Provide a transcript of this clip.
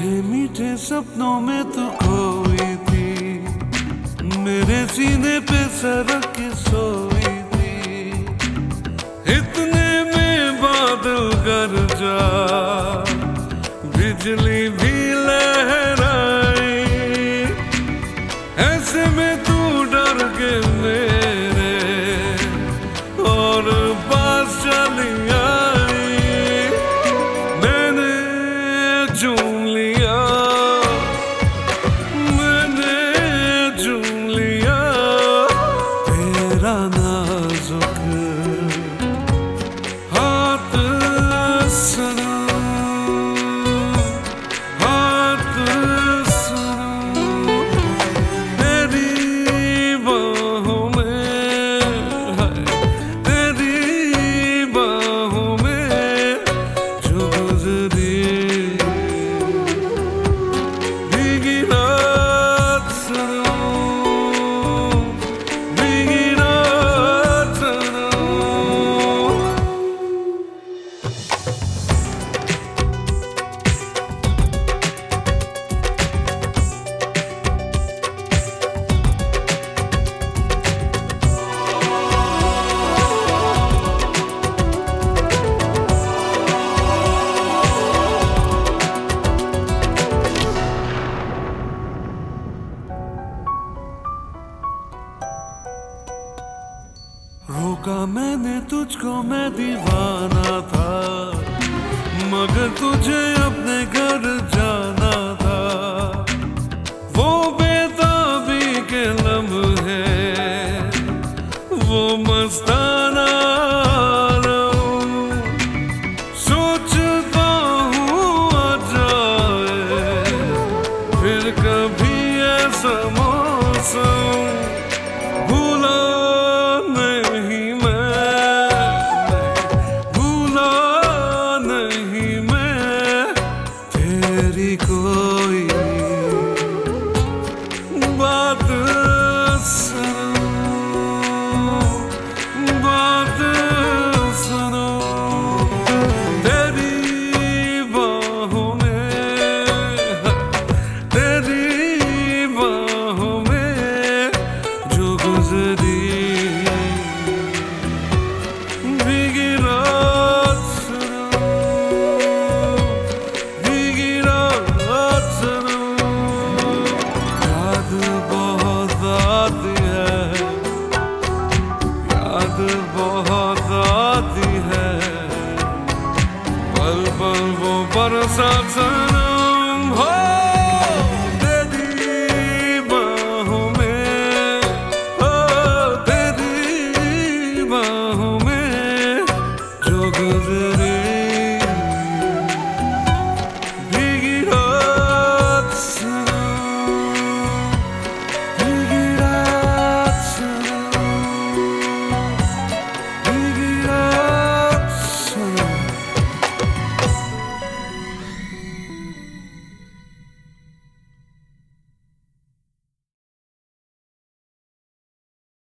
मीठे मीठे सपनों में तो खोई थी। मेरे सीने पे सरक के सोई थी। इतने में बादल गर जा बिजली भी Mm-hmm. तुझको मैं दीवाना था मगर तुझे अपने घर जा